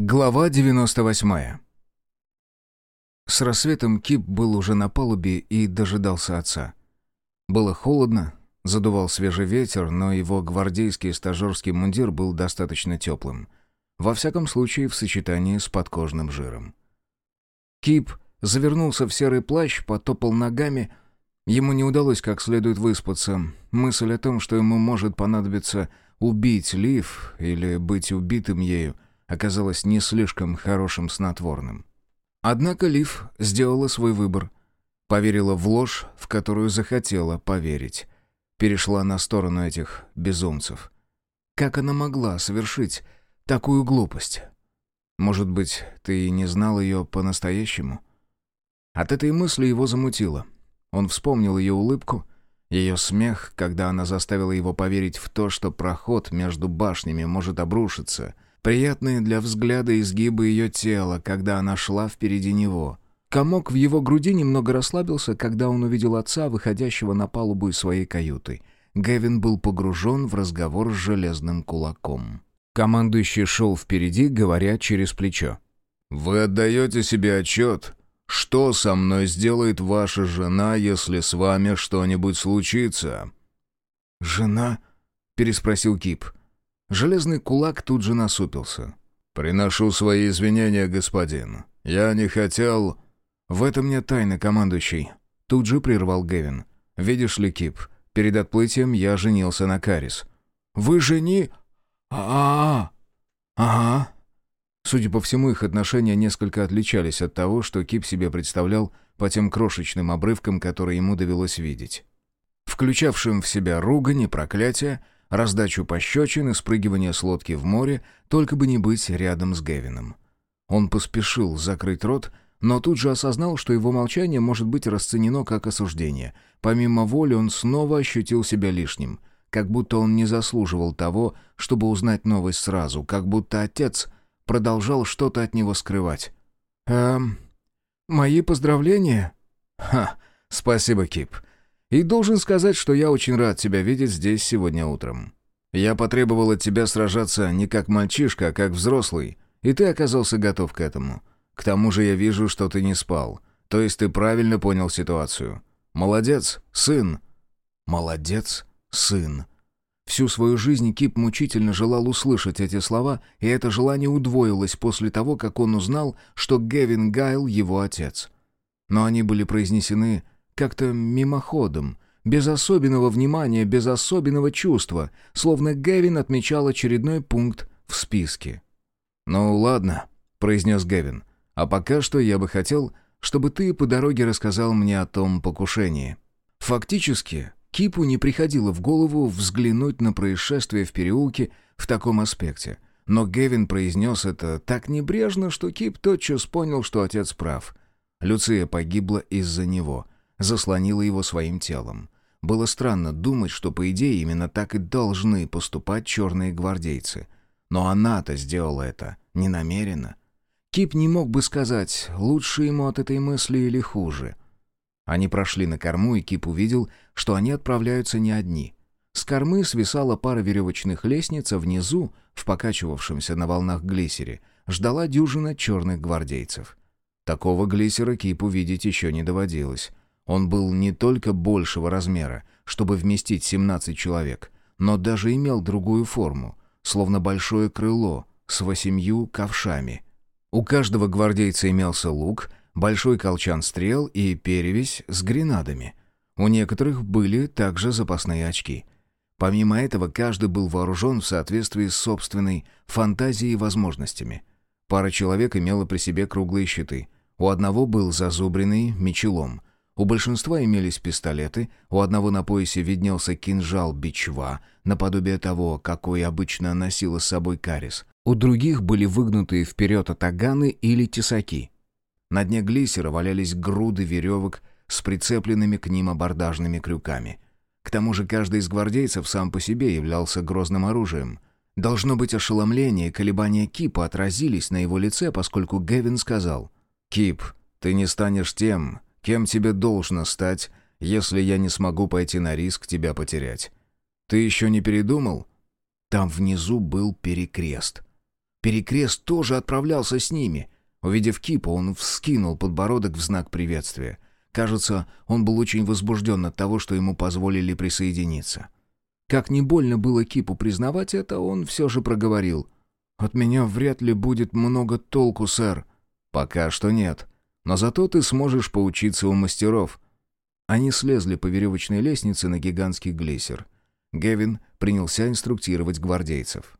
Глава 98 С рассветом Кип был уже на палубе и дожидался отца. Было холодно, задувал свежий ветер, но его гвардейский стажерский мундир был достаточно теплым. Во всяком случае, в сочетании с подкожным жиром. Кип завернулся в серый плащ, потопал ногами. Ему не удалось как следует выспаться. Мысль о том, что ему может понадобиться убить Лив или быть убитым ею — оказалось не слишком хорошим снотворным. Однако Лив сделала свой выбор. Поверила в ложь, в которую захотела поверить. Перешла на сторону этих безумцев. Как она могла совершить такую глупость? Может быть, ты и не знал ее по-настоящему? От этой мысли его замутило. Он вспомнил ее улыбку, ее смех, когда она заставила его поверить в то, что проход между башнями может обрушиться — Приятные для взгляда изгибы ее тела, когда она шла впереди него. Комок в его груди немного расслабился, когда он увидел отца, выходящего на палубу из своей каюты. Гевин был погружен в разговор с железным кулаком. Командующий шел впереди, говоря через плечо. «Вы отдаете себе отчет, что со мной сделает ваша жена, если с вами что-нибудь случится?» «Жена?» — переспросил Кип. Железный кулак тут же насупился. «Приношу свои извинения, господин. Я не хотел...» «В этом нет тайны, командующий». Тут же прервал Гевин. «Видишь ли, Кип, перед отплытием я женился на Карис». «Вы жени...» «А-а-а!» «Ага». Судя по всему, их отношения несколько отличались от того, что Кип себе представлял по тем крошечным обрывкам, которые ему довелось видеть. Включавшим в себя ругань и проклятие, раздачу пощечин и спрыгивание с лодки в море, только бы не быть рядом с Гевином. Он поспешил закрыть рот, но тут же осознал, что его молчание может быть расценено как осуждение. Помимо воли он снова ощутил себя лишним, как будто он не заслуживал того, чтобы узнать новость сразу, как будто отец продолжал что-то от него скрывать. «Эм, мои поздравления?» «Ха, спасибо, Кип. И должен сказать, что я очень рад тебя видеть здесь сегодня утром. Я потребовал от тебя сражаться не как мальчишка, а как взрослый, и ты оказался готов к этому. К тому же я вижу, что ты не спал. То есть ты правильно понял ситуацию. Молодец, сын. Молодец, сын. Всю свою жизнь Кип мучительно желал услышать эти слова, и это желание удвоилось после того, как он узнал, что Гевин Гайл его отец. Но они были произнесены как-то мимоходом, без особенного внимания, без особенного чувства, словно Гевин отмечал очередной пункт в списке. «Ну ладно», — произнес Гевин, — «а пока что я бы хотел, чтобы ты по дороге рассказал мне о том покушении». Фактически, Кипу не приходило в голову взглянуть на происшествие в переулке в таком аспекте. Но Гевин произнес это так небрежно, что Кип тотчас понял, что отец прав. Люция погибла из-за него — заслонила его своим телом. Было странно думать, что, по идее, именно так и должны поступать черные гвардейцы. Но она-то сделала это не намеренно. Кип не мог бы сказать, лучше ему от этой мысли или хуже. Они прошли на корму, и Кип увидел, что они отправляются не одни. С кормы свисала пара веревочных лестниц, а внизу, в покачивавшемся на волнах глиссере, ждала дюжина черных гвардейцев. Такого глиссера Кипу видеть еще не доводилось. Он был не только большего размера, чтобы вместить 17 человек, но даже имел другую форму, словно большое крыло с восемью ковшами. У каждого гвардейца имелся лук, большой колчан стрел и перевязь с гренадами. У некоторых были также запасные очки. Помимо этого, каждый был вооружен в соответствии с собственной фантазией и возможностями. Пара человек имела при себе круглые щиты. У одного был зазубренный мечелом, у большинства имелись пистолеты, у одного на поясе виднелся кинжал бичва, наподобие того, какой обычно носила с собой карис. У других были выгнутые вперед атаганы или тесаки. На дне глиссера валялись груды веревок с прицепленными к ним абордажными крюками. К тому же каждый из гвардейцев сам по себе являлся грозным оружием. Должно быть ошеломление и колебания Кипа отразились на его лице, поскольку Гевин сказал «Кип, ты не станешь тем, Кем тебе должно стать, если я не смогу пойти на риск тебя потерять? Ты еще не передумал?» Там внизу был перекрест. Перекрест тоже отправлялся с ними. Увидев Кипа, он вскинул подбородок в знак приветствия. Кажется, он был очень возбужден от того, что ему позволили присоединиться. Как не больно было Кипу признавать это, он все же проговорил. «От меня вряд ли будет много толку, сэр». «Пока что нет. Но зато ты сможешь поучиться у мастеров». Они слезли по веревочной лестнице на гигантский глиссер. Гевин принялся инструктировать гвардейцев.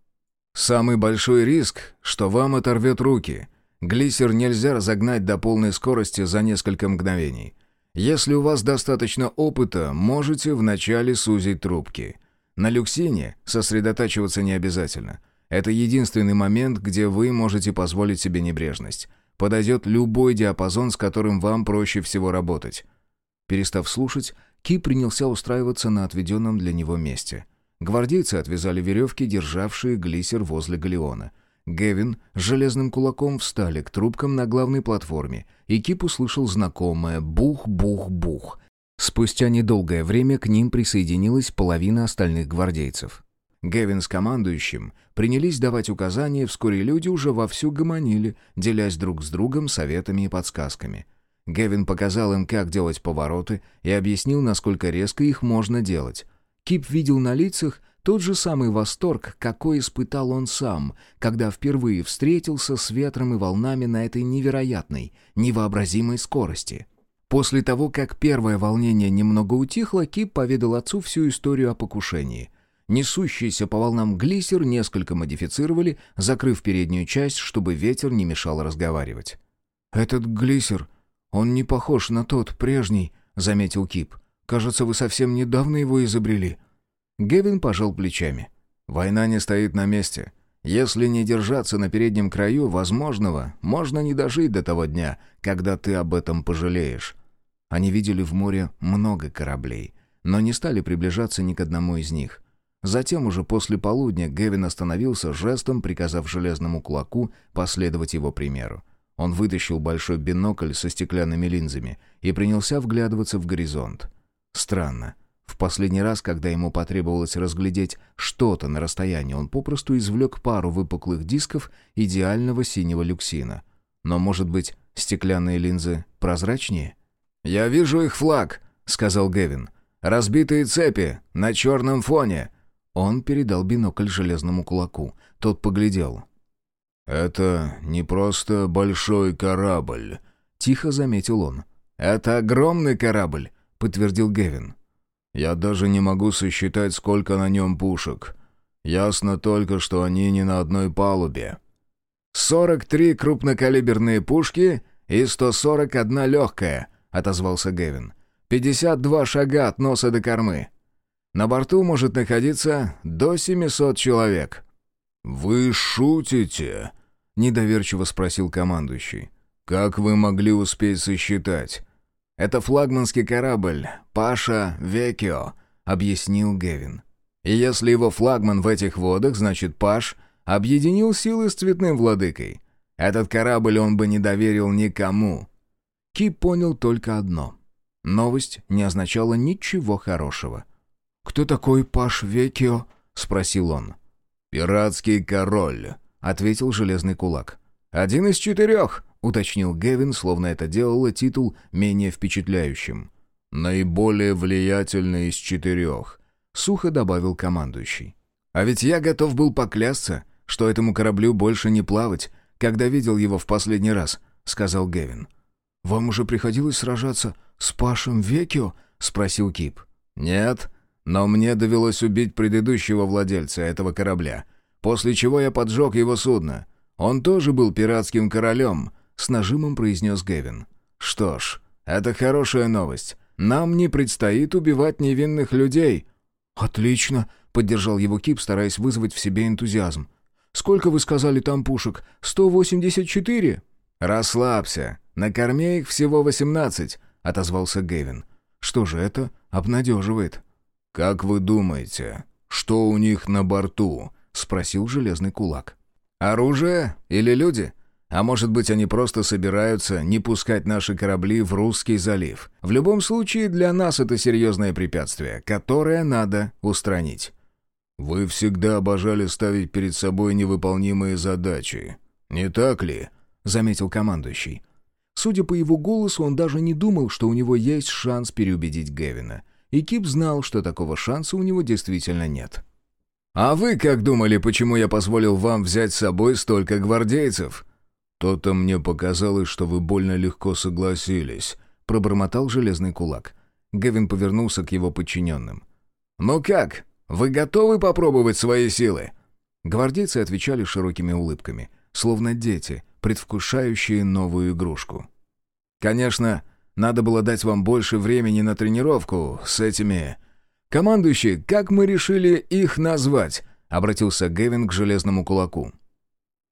«Самый большой риск, что вам оторвет руки. Глиссер нельзя разогнать до полной скорости за несколько мгновений. Если у вас достаточно опыта, можете вначале сузить трубки. На люксине сосредотачиваться не обязательно. Это единственный момент, где вы можете позволить себе небрежность. Подойдет любой диапазон, с которым вам проще всего работать. Перестав слушать, Ки принялся устраиваться на отведенном для него месте. Гвардейцы отвязали веревки, державшие глиссер возле галеона. Гевин с железным кулаком встали к трубкам на главной платформе, и Кип услышал знакомое «бух-бух-бух», Спустя недолгое время к ним присоединилась половина остальных гвардейцев. Гевин с командующим принялись давать указания, вскоре люди уже вовсю гомонили, делясь друг с другом советами и подсказками. Гевин показал им, как делать повороты, и объяснил, насколько резко их можно делать. Кип видел на лицах тот же самый восторг, какой испытал он сам, когда впервые встретился с ветром и волнами на этой невероятной, невообразимой скорости. После того, как первое волнение немного утихло, Кип поведал отцу всю историю о покушении. Несущийся по волнам глиссер несколько модифицировали, закрыв переднюю часть, чтобы ветер не мешал разговаривать. «Этот глиссер, он не похож на тот прежний», — заметил Кип. «Кажется, вы совсем недавно его изобрели». Гевин пожал плечами. «Война не стоит на месте. Если не держаться на переднем краю возможного, можно не дожить до того дня, когда ты об этом пожалеешь. Они видели в море много кораблей, но не стали приближаться ни к одному из них. Затем уже после полудня Гевин остановился, жестом приказав железному кулаку последовать его примеру. Он вытащил большой бинокль со стеклянными линзами и принялся вглядываться в горизонт. Странно. В последний раз, когда ему потребовалось разглядеть что-то на расстоянии, он попросту извлек пару выпуклых дисков идеального синего люксина. Но, может быть, стеклянные линзы прозрачнее? «Я вижу их флаг», — сказал Гевин. «Разбитые цепи на черном фоне». Он передал бинокль железному кулаку. Тот поглядел. «Это не просто большой корабль», — тихо заметил он. «Это огромный корабль», — подтвердил Гевин. «Я даже не могу сосчитать, сколько на нем пушек. Ясно только, что они не на одной палубе». «Сорок три крупнокалиберные пушки и сто сорок одна легкая», — отозвался Гевин. «Пятьдесят два шага от носа до кормы. На борту может находиться до семисот человек». «Вы шутите?» — недоверчиво спросил командующий. «Как вы могли успеть сосчитать?» «Это флагманский корабль «Паша Векио», — объяснил Гевин. «И если его флагман в этих водах, значит Паш объединил силы с цветным владыкой. Этот корабль он бы не доверил никому. Ки понял только одно. Новость не означала ничего хорошего. «Кто такой Паш Векио?» — спросил он. «Пиратский король», — ответил железный кулак. «Один из четырех», — уточнил Гевин, словно это делало титул менее впечатляющим. «Наиболее влиятельный из четырех», — сухо добавил командующий. «А ведь я готов был поклясться, что этому кораблю больше не плавать, когда видел его в последний раз», — сказал Гевин. «Вам уже приходилось сражаться с Пашем Векио?» — спросил Кип. «Нет, но мне довелось убить предыдущего владельца этого корабля, после чего я поджег его судно. Он тоже был пиратским королем», — с нажимом произнес Гевин. «Что ж, это хорошая новость. Нам не предстоит убивать невинных людей». «Отлично», — поддержал его Кип, стараясь вызвать в себе энтузиазм. «Сколько вы сказали там пушек? Сто восемьдесят четыре?» «Расслабься. На корме их всего восемнадцать», — отозвался Гевин. «Что же это обнадеживает?» «Как вы думаете, что у них на борту?» — спросил железный кулак. «Оружие или люди? А может быть, они просто собираются не пускать наши корабли в русский залив? В любом случае, для нас это серьезное препятствие, которое надо устранить». «Вы всегда обожали ставить перед собой невыполнимые задачи. Не так ли?» — заметил командующий. Судя по его голосу, он даже не думал, что у него есть шанс переубедить Гевина. И Кип знал, что такого шанса у него действительно нет. «А вы как думали, почему я позволил вам взять с собой столько гвардейцев?» «То-то мне показалось, что вы больно легко согласились», — пробормотал железный кулак. Гевин повернулся к его подчиненным. «Ну как, вы готовы попробовать свои силы?» Гвардейцы отвечали широкими улыбками, словно дети, предвкушающие новую игрушку. «Конечно, надо было дать вам больше времени на тренировку с этими...» «Командующий, как мы решили их назвать?» — обратился Гевин к железному кулаку.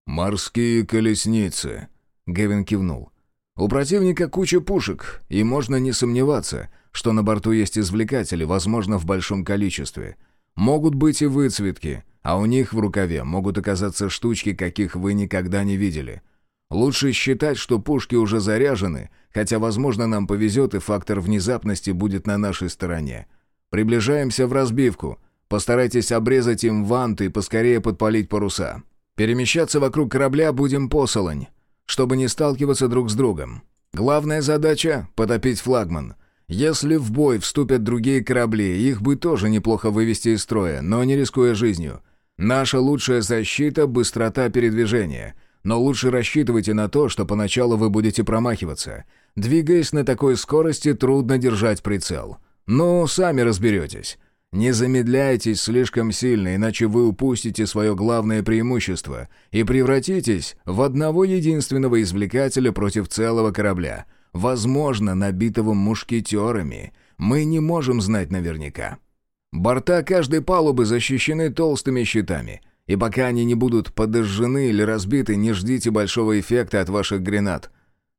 «Морские колесницы», — Гевин кивнул. «У противника куча пушек, и можно не сомневаться, что на борту есть извлекатели, возможно, в большом количестве. Могут быть и выцветки, а у них в рукаве могут оказаться штучки, каких вы никогда не видели. Лучше считать, что пушки уже заряжены, хотя, возможно, нам повезет и фактор внезапности будет на нашей стороне. Приближаемся в разбивку. Постарайтесь обрезать им ванты и поскорее подпалить паруса. Перемещаться вокруг корабля будем посолонь, чтобы не сталкиваться друг с другом. Главная задача — потопить флагман. Если в бой вступят другие корабли, их бы тоже неплохо вывести из строя, но не рискуя жизнью. Наша лучшая защита — быстрота передвижения — но лучше рассчитывайте на то, что поначалу вы будете промахиваться. Двигаясь на такой скорости, трудно держать прицел. Ну, сами разберетесь. Не замедляйтесь слишком сильно, иначе вы упустите свое главное преимущество и превратитесь в одного единственного извлекателя против целого корабля, возможно, набитого мушкетерами. Мы не можем знать наверняка. Борта каждой палубы защищены толстыми щитами — и пока они не будут подожжены или разбиты, не ждите большого эффекта от ваших гранат.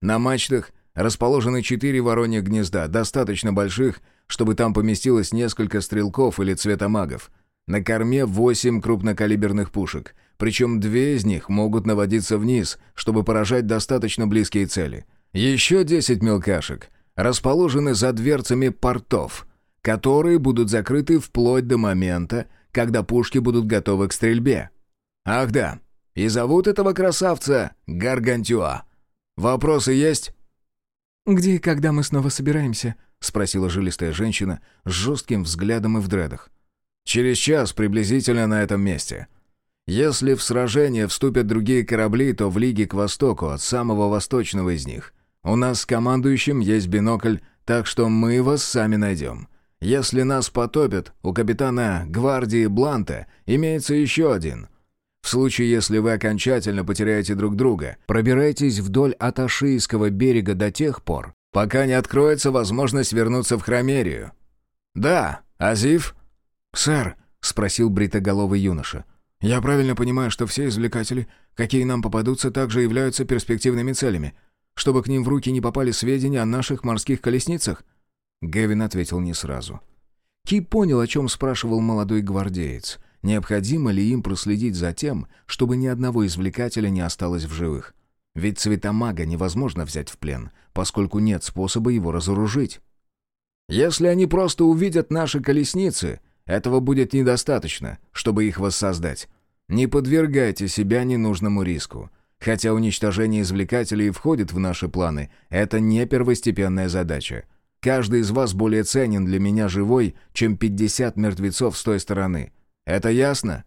На мачтах расположены четыре вороньих гнезда, достаточно больших, чтобы там поместилось несколько стрелков или цветомагов. На корме восемь крупнокалиберных пушек, причем две из них могут наводиться вниз, чтобы поражать достаточно близкие цели. Еще десять мелкашек расположены за дверцами портов, которые будут закрыты вплоть до момента, когда пушки будут готовы к стрельбе. Ах да, и зовут этого красавца Гаргантюа. Вопросы есть?» «Где и когда мы снова собираемся?» — спросила жилистая женщина с жестким взглядом и в дредах. «Через час приблизительно на этом месте. Если в сражение вступят другие корабли, то в лиге к востоку, от самого восточного из них. У нас с командующим есть бинокль, так что мы вас сами найдем. Если нас потопят, у капитана гвардии Бланта имеется еще один. В случае, если вы окончательно потеряете друг друга, пробирайтесь вдоль Аташийского берега до тех пор, пока не откроется возможность вернуться в Хромерию. Да, Азив? Сэр, спросил бритоголовый юноша. Я правильно понимаю, что все извлекатели, какие нам попадутся, также являются перспективными целями, чтобы к ним в руки не попали сведения о наших морских колесницах? Гевин ответил не сразу. Ки понял, о чем спрашивал молодой гвардеец. Необходимо ли им проследить за тем, чтобы ни одного извлекателя не осталось в живых? Ведь цветомага невозможно взять в плен, поскольку нет способа его разоружить. «Если они просто увидят наши колесницы, этого будет недостаточно, чтобы их воссоздать. Не подвергайте себя ненужному риску. Хотя уничтожение извлекателей входит в наши планы, это не первостепенная задача. Каждый из вас более ценен для меня живой, чем 50 мертвецов с той стороны. Это ясно?»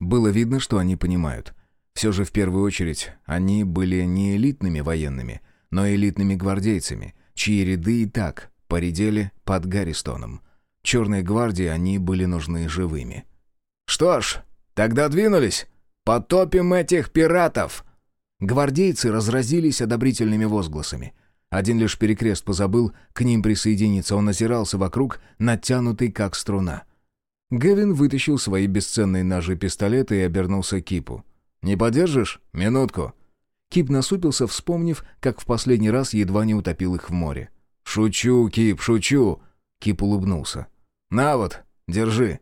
Было видно, что они понимают. Все же в первую очередь они были не элитными военными, но элитными гвардейцами, чьи ряды и так поредели под Гарристоном. Черной гвардии они были нужны живыми. «Что ж, тогда двинулись. Потопим этих пиратов!» Гвардейцы разразились одобрительными возгласами. Один лишь перекрест позабыл к ним присоединиться, он озирался вокруг, натянутый как струна. Гевин вытащил свои бесценные ножи-пистолеты и обернулся к Кипу. «Не подержишь? Минутку». Кип насупился, вспомнив, как в последний раз едва не утопил их в море. «Шучу, Кип, шучу!» Кип улыбнулся. «На вот, держи».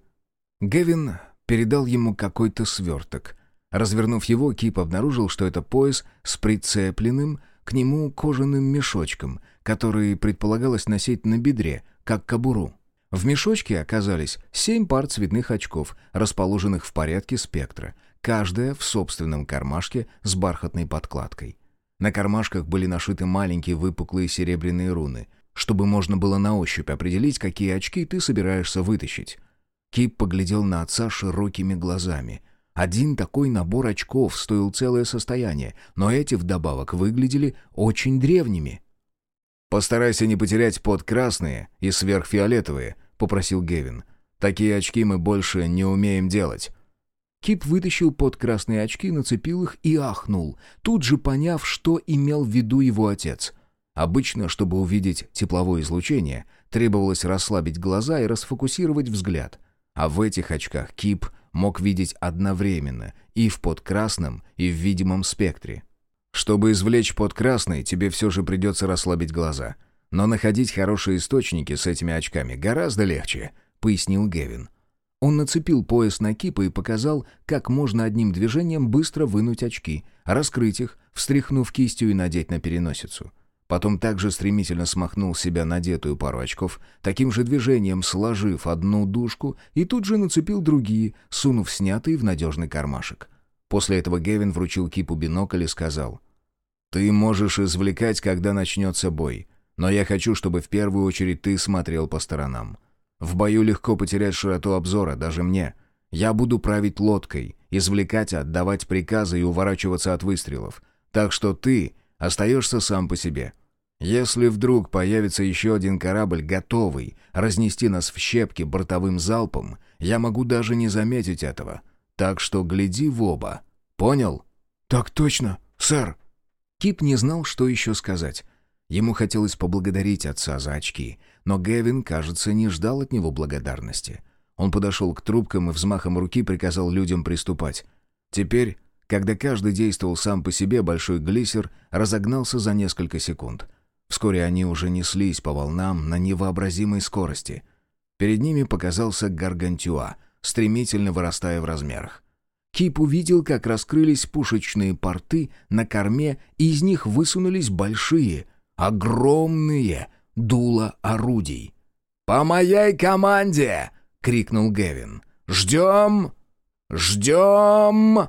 Гевин передал ему какой-то сверток. Развернув его, Кип обнаружил, что это пояс с прицепленным к нему кожаным мешочком, который предполагалось носить на бедре, как кобуру. В мешочке оказались семь пар цветных очков, расположенных в порядке спектра, каждая в собственном кармашке с бархатной подкладкой. На кармашках были нашиты маленькие выпуклые серебряные руны, чтобы можно было на ощупь определить, какие очки ты собираешься вытащить. Кип поглядел на отца широкими глазами. Один такой набор очков стоил целое состояние, но эти вдобавок выглядели очень древними. «Постарайся не потерять под красные и сверхфиолетовые», — попросил Гевин. «Такие очки мы больше не умеем делать». Кип вытащил под красные очки, нацепил их и ахнул, тут же поняв, что имел в виду его отец. Обычно, чтобы увидеть тепловое излучение, требовалось расслабить глаза и расфокусировать взгляд. А в этих очках Кип мог видеть одновременно и в подкрасном, и в видимом спектре. Чтобы извлечь подкрасный, тебе все же придется расслабить глаза. Но находить хорошие источники с этими очками гораздо легче, пояснил Гевин. Он нацепил пояс на кипа и показал, как можно одним движением быстро вынуть очки, раскрыть их, встряхнув кистью и надеть на переносицу. Потом также стремительно смахнул себя надетую пару очков, таким же движением сложив одну дужку и тут же нацепил другие, сунув снятые в надежный кармашек. После этого Гевин вручил Кипу бинокль и сказал, «Ты можешь извлекать, когда начнется бой, но я хочу, чтобы в первую очередь ты смотрел по сторонам. В бою легко потерять широту обзора, даже мне. Я буду править лодкой, извлекать, отдавать приказы и уворачиваться от выстрелов. Так что ты остаешься сам по себе. Если вдруг появится еще один корабль, готовый разнести нас в щепки бортовым залпом, я могу даже не заметить этого. Так что гляди в оба. Понял? Так точно, сэр. Кип не знал, что еще сказать. Ему хотелось поблагодарить отца за очки, но Гевин, кажется, не ждал от него благодарности. Он подошел к трубкам и взмахом руки приказал людям приступать. Теперь, когда каждый действовал сам по себе, большой глиссер разогнался за несколько секунд. Вскоре они уже неслись по волнам на невообразимой скорости. Перед ними показался гаргантюа, стремительно вырастая в размерах. Кип увидел, как раскрылись пушечные порты на корме, и из них высунулись большие, огромные дуло орудий. «По моей команде!» — крикнул Гевин. «Ждем! Ждем!»